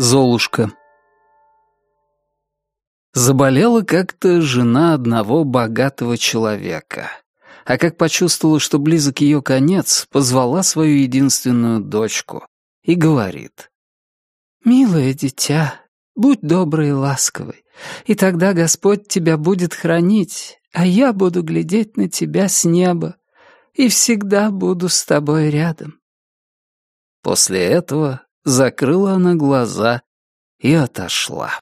Золушка. Заболела как-то жена одного богатого человека. А как почувствовала, что близок ее конец, позвала свою единственную дочку и говорит. «Милое дитя, будь доброй и ласковой, и тогда Господь тебя будет хранить, а я буду глядеть на тебя с неба и всегда буду с тобой рядом». После этого закрыла она глаза и отошла.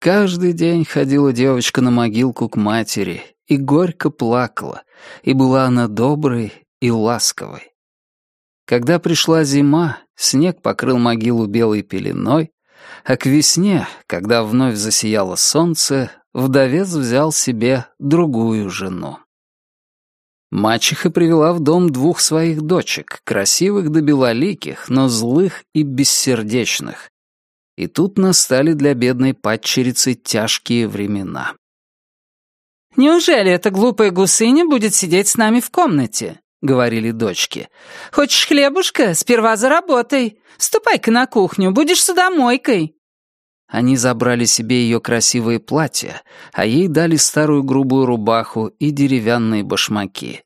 Каждый день ходила девочка на могилку к матери и горько плакала, и была она доброй и ласковой. Когда пришла зима, снег покрыл могилу белой пеленой, а к весне, когда вновь засияло солнце, вдовец взял себе другую жену. Мачеха привела в дом двух своих дочек, красивых да белоликих, но злых и бессердечных. И тут настали для бедной падчерицы тяжкие времена. «Неужели эта глупая гусыня будет сидеть с нами в комнате?» — говорили дочки. «Хочешь хлебушка? Сперва заработай. Ступай-ка на кухню, будешь судомойкой». Они забрали себе ее красивые платья, а ей дали старую грубую рубаху и деревянные башмаки.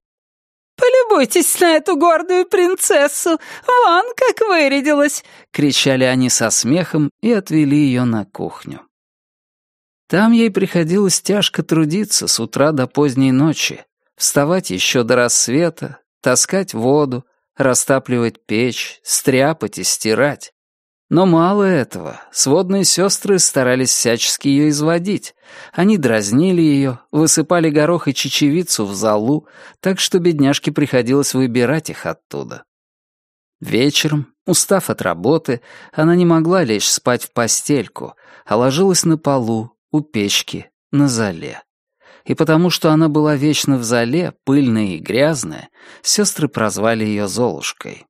«Полюбуйтесь на эту гордую принцессу! Вон как вырядилась!» — кричали они со смехом и отвели ее на кухню. Там ей приходилось тяжко трудиться с утра до поздней ночи, вставать еще до рассвета, таскать воду, растапливать печь, стряпать и стирать. Но мало этого, сводные сестры старались всячески ее изводить. Они дразнили ее, высыпали горох и чечевицу в залу, так что бедняжке приходилось выбирать их оттуда. Вечером, устав от работы, она не могла лечь спать в постельку, а ложилась на полу, у печки, на зале. И потому что она была вечно в зале, пыльная и грязная, сестры прозвали ее Золушкой.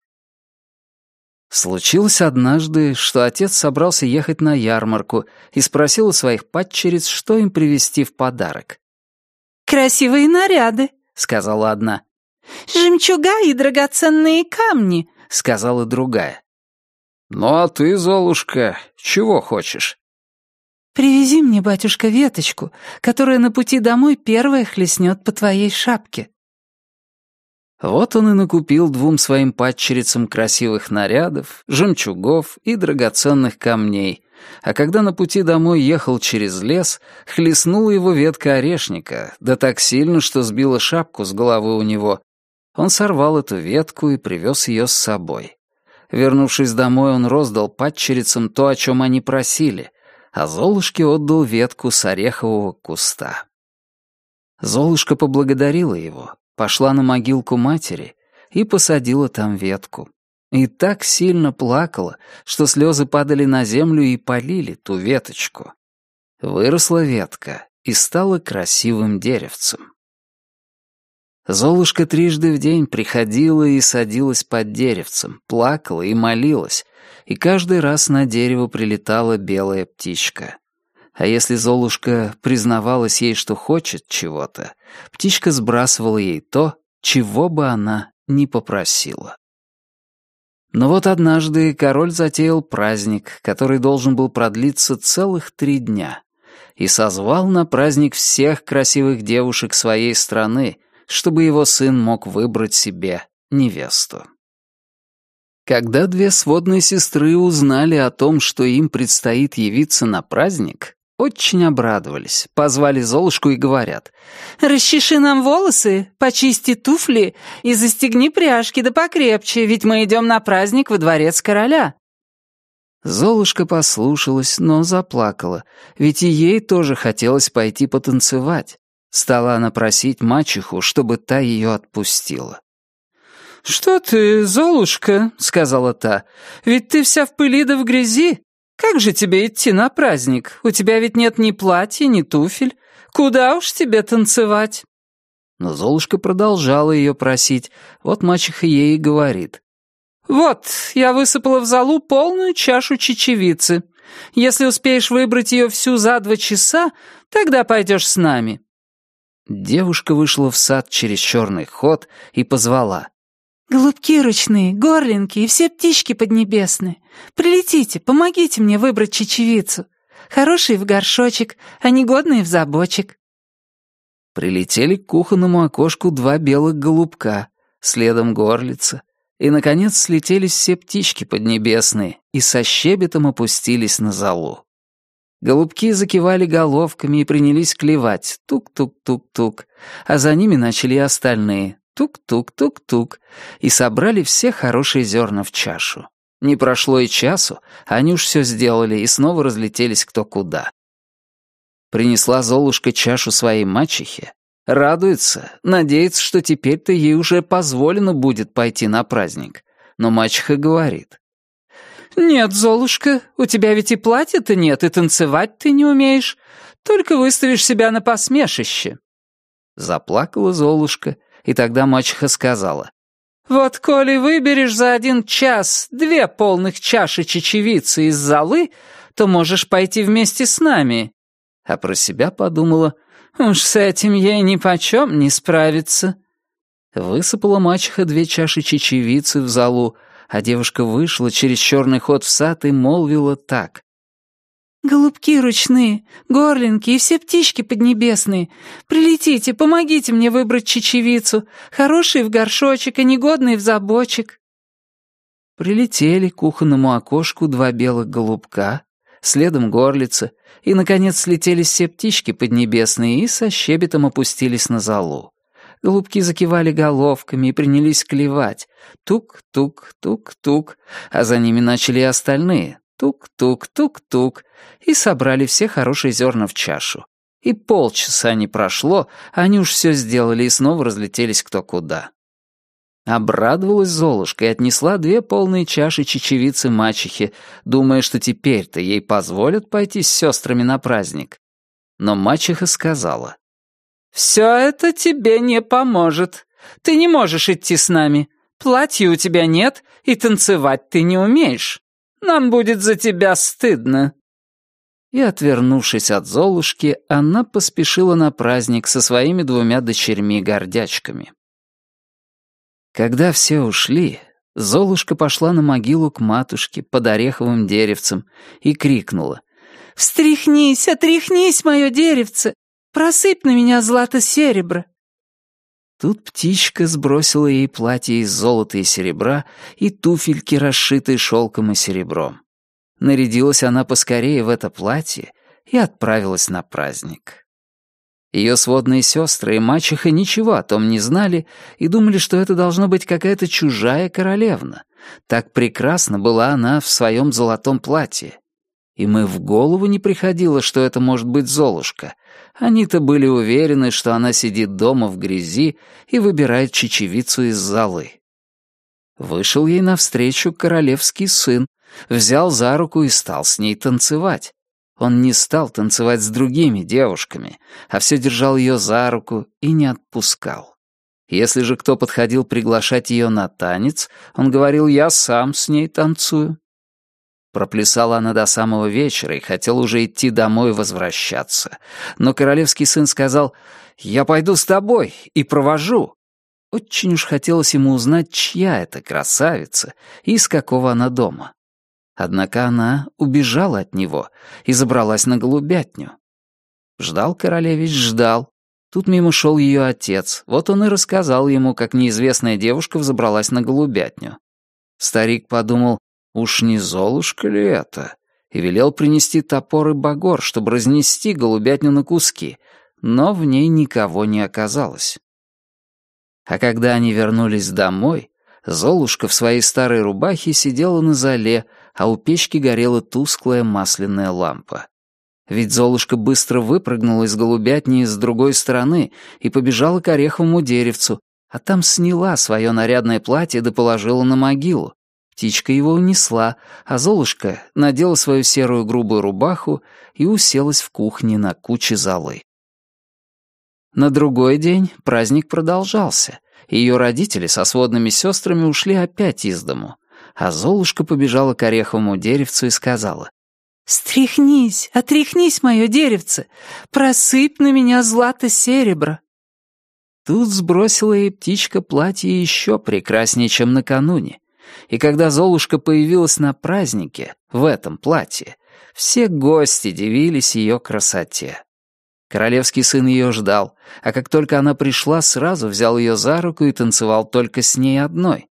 Случилось однажды, что отец собрался ехать на ярмарку и спросил у своих падчериц, что им привезти в подарок. «Красивые наряды», — сказала одна. «Жемчуга и драгоценные камни», — сказала другая. «Ну а ты, Золушка, чего хочешь?» «Привези мне, батюшка, веточку, которая на пути домой первая хлестнет по твоей шапке». Вот он и накупил двум своим падчерицам красивых нарядов, жемчугов и драгоценных камней, а когда на пути домой ехал через лес, хлестнула его ветка орешника, да так сильно, что сбила шапку с головы у него. Он сорвал эту ветку и привез ее с собой. Вернувшись домой, он роздал падчерицам то, о чем они просили, а Золушке отдал ветку с орехового куста. Золушка поблагодарила его, пошла на могилку матери и посадила там ветку. И так сильно плакала, что слезы падали на землю и полили ту веточку. Выросла ветка и стала красивым деревцем. Золушка трижды в день приходила и садилась под деревцем, плакала и молилась, и каждый раз на дерево прилетала белая птичка. А если Золушка признавалась ей, что хочет чего-то, птичка сбрасывала ей то, чего бы она ни попросила. Но вот однажды король затеял праздник, который должен был продлиться целых три дня, и созвал на праздник всех красивых девушек своей страны, чтобы его сын мог выбрать себе невесту. Когда две сводные сестры узнали о том, что им предстоит явиться на праздник, очень обрадовались, позвали Золушку и говорят. «Расчеши нам волосы, почисти туфли и застегни пряжки да покрепче, ведь мы идем на праздник во дворец короля». Золушка послушалась, но заплакала, ведь и ей тоже хотелось пойти потанцевать. Стала она просить мачеху, чтобы та ее отпустила. «Что ты, Золушка?» — сказала та. «Ведь ты вся в пыли да в грязи. Как же тебе идти на праздник? У тебя ведь нет ни платья, ни туфель. Куда уж тебе танцевать?» Но Золушка продолжала ее просить. Вот мачеха ей и говорит. «Вот, я высыпала в залу полную чашу чечевицы. Если успеешь выбрать ее всю за два часа, тогда пойдешь с нами». Девушка вышла в сад через черный ход и позвала. «Голубки ручные, горлинки и все птички поднебесные. Прилетите, помогите мне выбрать чечевицу. Хорошие в горшочек, а негодные в забочек». Прилетели к кухонному окошку два белых голубка, следом горлица, и, наконец, слетелись все птички поднебесные и со щебетом опустились на золу. Голубки закивали головками и принялись клевать тук-тук-тук-тук, а за ними начали и остальные тук-тук-тук-тук и собрали все хорошие зерна в чашу. Не прошло и часу, они уж все сделали и снова разлетелись кто куда. Принесла Золушка чашу своей мачехе, радуется, надеется, что теперь-то ей уже позволено будет пойти на праздник. Но мачеха говорит, «Нет, Золушка, у тебя ведь и платья-то нет, и танцевать ты не умеешь. Только выставишь себя на посмешище». Заплакала Золушка, и тогда мачеха сказала. «Вот коли выберешь за один час две полных чаши чечевицы из золы, то можешь пойти вместе с нами». А про себя подумала, «Уж с этим ей нипочем не справиться». Высыпала мачеха две чаши чечевицы в залу, а девушка вышла через черный ход в сад и молвила так. «Голубки ручные, горлинки и все птички поднебесные, прилетите, помогите мне выбрать чечевицу, хорошие в горшочек и негодные в забочек». Прилетели к кухонному окошку два белых голубка, следом горлица, и, наконец, слетели все птички поднебесные и со щебетом опустились на золу. Голубки закивали головками и принялись клевать. Тук-тук-тук-тук, а за ними начали и остальные. Тук-тук-тук-тук, и собрали все хорошие зерна в чашу. И полчаса не прошло, они уж все сделали и снова разлетелись кто куда. Обрадовалась Золушка и отнесла две полные чаши чечевицы мачехи, думая, что теперь-то ей позволят пойти с сестрами на праздник. Но мачеха сказала, «Все это тебе не поможет. Ты не можешь идти с нами. Платья у тебя нет, и танцевать ты не умеешь. Нам будет за тебя стыдно». И, отвернувшись от Золушки, она поспешила на праздник со своими двумя дочерьми-гордячками. Когда все ушли, Золушка пошла на могилу к матушке под ореховым деревцем и крикнула. «Встряхнись, отряхнись, мое деревце! Просыпь на меня злато-серебро!» Тут птичка сбросила ей платье из золота и серебра и туфельки, расшитые шелком и серебром. Нарядилась она поскорее в это платье и отправилась на праздник. Ее сводные сестры и мачеха ничего о том не знали и думали, что это должно быть какая-то чужая королевна. Так прекрасно была она в своем золотом платье. Им и в голову не приходило, что это может быть Золушка. Они-то были уверены, что она сидит дома в грязи и выбирает чечевицу из золы. Вышел ей навстречу королевский сын, взял за руку и стал с ней танцевать. Он не стал танцевать с другими девушками, а все держал ее за руку и не отпускал. Если же кто подходил приглашать ее на танец, он говорил «я сам с ней танцую». Проплясала она до самого вечера и хотела уже идти домой возвращаться. Но королевский сын сказал «Я пойду с тобой и провожу». Очень уж хотелось ему узнать, чья это красавица и из какого она дома. Однако она убежала от него и забралась на голубятню. Ждал королевич, ждал. Тут мимо шел ее отец. Вот он и рассказал ему, как неизвестная девушка взобралась на голубятню. Старик подумал, Уж не Золушка ли это? И велел принести топор и багор, чтобы разнести голубятню на куски, но в ней никого не оказалось. А когда они вернулись домой, Золушка в своей старой рубахе сидела на зале, а у печки горела тусклая масляная лампа. Ведь Золушка быстро выпрыгнула из голубятни с другой стороны и побежала к ореховому деревцу, а там сняла свое нарядное платье да положила на могилу, Птичка его унесла, а Золушка надела свою серую грубую рубаху и уселась в кухне на куче золы. На другой день праздник продолжался. Ее родители со сводными сестрами ушли опять из дому, а Золушка побежала к ореховому деревцу и сказала, «Стряхнись, отряхнись, мое деревце, просыпь на меня злато-серебро». Тут сбросила ей птичка платье еще прекраснее, чем накануне. И когда Золушка появилась на празднике, в этом платье, все гости дивились ее красоте. Королевский сын ее ждал, а как только она пришла, сразу взял ее за руку и танцевал только с ней одной.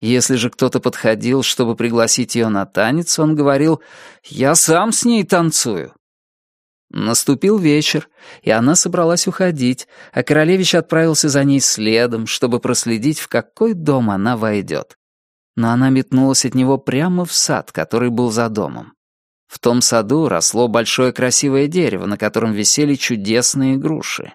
Если же кто-то подходил, чтобы пригласить ее на танец, он говорил «Я сам с ней танцую». Наступил вечер, и она собралась уходить, а королевич отправился за ней следом, чтобы проследить, в какой дом она войдет. Но она метнулась от него прямо в сад, который был за домом. В том саду росло большое красивое дерево, на котором висели чудесные груши.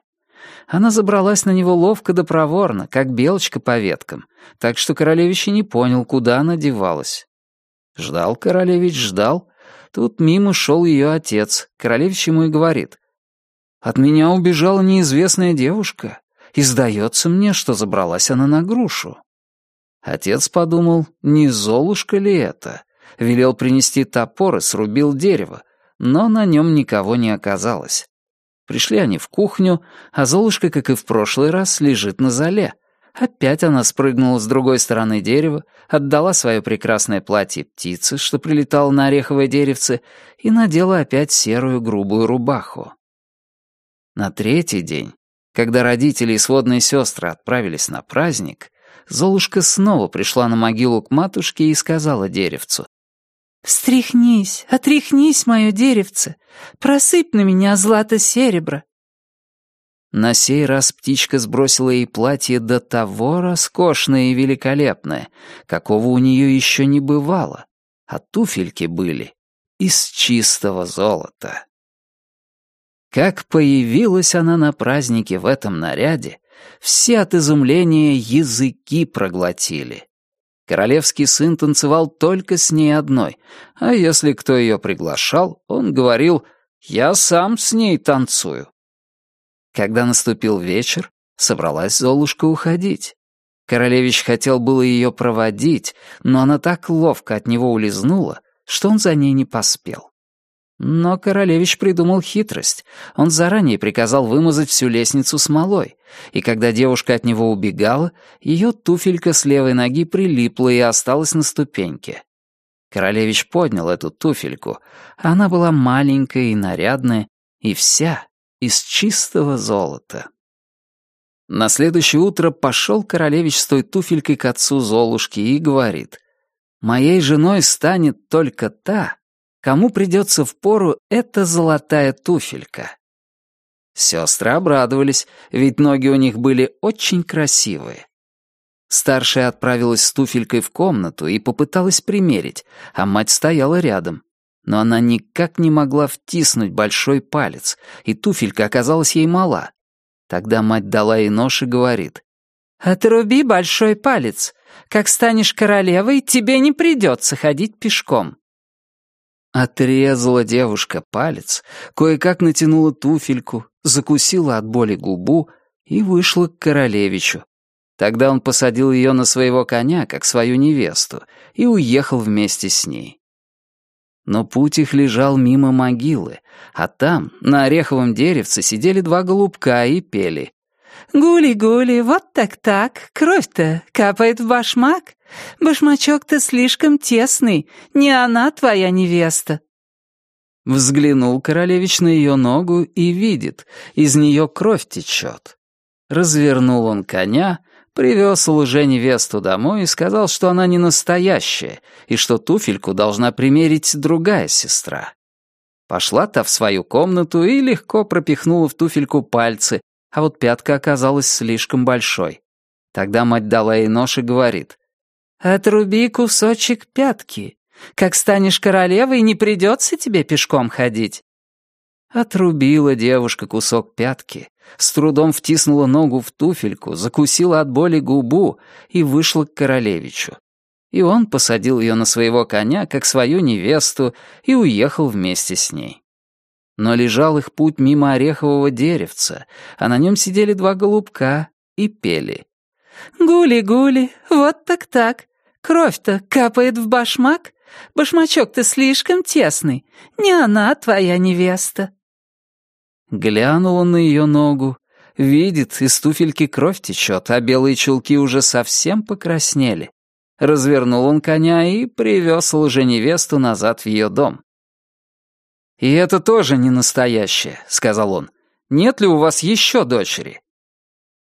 Она забралась на него ловко да проворно, как белочка по веткам, так что королевич не понял, куда она девалась. Ждал королевич, ждал. Тут мимо шел ее отец. Королевич ему и говорит. «От меня убежала неизвестная девушка, и сдается мне, что забралась она на грушу». Отец подумал, не Золушка ли это? Велел принести топор и срубил дерево, но на нем никого не оказалось. Пришли они в кухню, а Золушка, как и в прошлый раз, лежит на зале. Опять она спрыгнула с другой стороны дерева, отдала свое прекрасное платье птице, что прилетало на ореховое деревце, и надела опять серую грубую рубаху. На третий день, когда родители и сводные сестры отправились на праздник, Золушка снова пришла на могилу к матушке и сказала деревцу. «Встряхнись, отряхнись, мое деревце, просыпь на меня злато-серебро». На сей раз птичка сбросила ей платье до того роскошное и великолепное, какого у нее еще не бывало, а туфельки были из чистого золота. Как появилась она на празднике в этом наряде, все от изумления языки проглотили. Королевский сын танцевал только с ней одной, а если кто ее приглашал, он говорил «Я сам с ней танцую». Когда наступил вечер, собралась Золушка уходить. Королевич хотел было ее проводить, но она так ловко от него улизнула, что он за ней не поспел. Но королевич придумал хитрость. Он заранее приказал вымазать всю лестницу смолой, и когда девушка от него убегала, ее туфелька с левой ноги прилипла и осталась на ступеньке. Королевич поднял эту туфельку. Она была маленькая и нарядная, и вся из чистого золота. На следующее утро пошел королевич с той туфелькой к отцу Золушки и говорит, «Моей женой станет только та, Кому придется в пору эта золотая туфелька? Сестры обрадовались, ведь ноги у них были очень красивые. Старшая отправилась с туфелькой в комнату и попыталась примерить, а мать стояла рядом. Но она никак не могла втиснуть большой палец, и туфелька оказалась ей мала. Тогда мать дала ей нож и говорит, «Отруби большой палец. Как станешь королевой, тебе не придется ходить пешком». Отрезала девушка палец, кое-как натянула туфельку, закусила от боли губу и вышла к королевичу. Тогда он посадил ее на своего коня, как свою невесту, и уехал вместе с ней. Но путь их лежал мимо могилы, а там, на ореховом деревце, сидели два голубка и пели. «Гули-гули, вот так-так, кровь-то капает в башмак. Башмачок-то слишком тесный, не она твоя невеста». Взглянул королевич на ее ногу и видит, из нее кровь течет. Развернул он коня, привез лже невесту домой и сказал, что она не настоящая, и что туфельку должна примерить другая сестра. Пошла та в свою комнату и легко пропихнула в туфельку пальцы, а вот пятка оказалась слишком большой. Тогда мать дала ей нож и говорит, «Отруби кусочек пятки. Как станешь королевой, не придется тебе пешком ходить». Отрубила девушка кусок пятки, с трудом втиснула ногу в туфельку, закусила от боли губу и вышла к королевичу. И он посадил ее на своего коня, как свою невесту, и уехал вместе с ней. Но лежал их путь мимо орехового деревца, а на нем сидели два голубка и пели. «Гули-гули, вот так-так, кровь-то капает в башмак, башмачок-то слишком тесный, не она твоя невеста». Глянул он на ее ногу, Видит, из туфельки кровь течет, а белые чулки уже совсем покраснели. Развернул он коня и привез лженевесту назад в ее дом. «И это тоже не настоящее», — сказал он. «Нет ли у вас еще дочери?»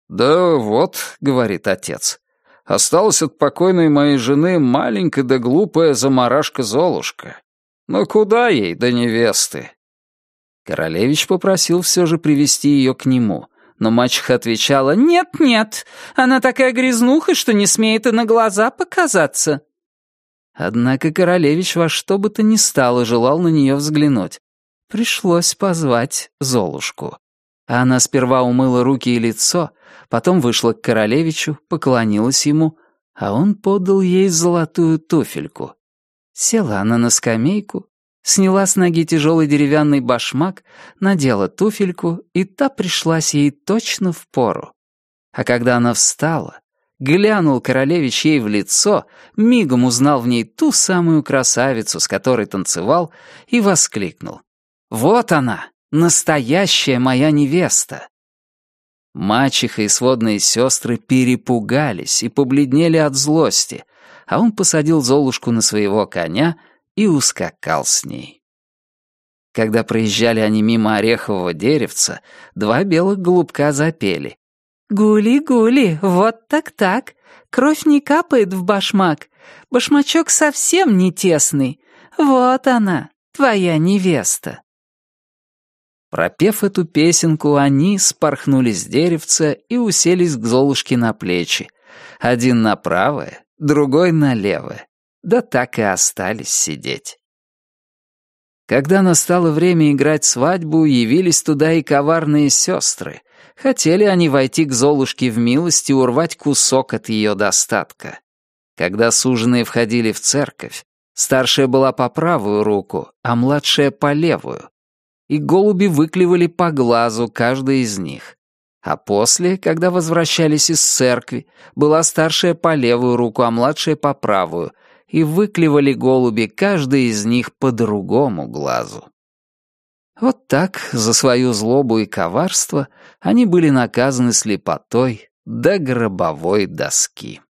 «Да вот», — говорит отец, — «осталась от покойной моей жены маленькая да глупая заморашка Золушка. Но куда ей до невесты?» Королевич попросил все же привести ее к нему, но мачеха отвечала «Нет-нет, она такая грязнуха, что не смеет и на глаза показаться». Однако королевич во что бы то ни стало желал на нее взглянуть. Пришлось позвать Золушку. Она сперва умыла руки и лицо, потом вышла к королевичу, поклонилась ему, а он подал ей золотую туфельку. Села она на скамейку, сняла с ноги тяжелый деревянный башмак, надела туфельку, и та пришлась ей точно в пору. А когда она встала, глянул королевич ей в лицо, мигом узнал в ней ту самую красавицу, с которой танцевал, и воскликнул. «Вот она, настоящая моя невеста!» Мачеха и сводные сестры перепугались и побледнели от злости, а он посадил Золушку на своего коня и ускакал с ней. Когда проезжали они мимо орехового деревца, два белых голубка запели. «Гули-гули, вот так-так, кровь не капает в башмак, башмачок совсем не тесный, вот она, твоя невеста». Пропев эту песенку, они спорхнули с деревца и уселись к Золушке на плечи. Один на правое, другой на левое. Да так и остались сидеть. Когда настало время играть свадьбу, явились туда и коварные сестры. Хотели они войти к Золушке в милость и урвать кусок от ее достатка. Когда суженые входили в церковь, старшая была по правую руку, а младшая по левую, и голуби выклевали по глазу каждый из них. А после, когда возвращались из церкви, была старшая по левую руку, а младшая по правую, и выклевали голуби каждый из них по другому глазу. Вот так, за свою злобу и коварство, они были наказаны слепотой до гробовой доски.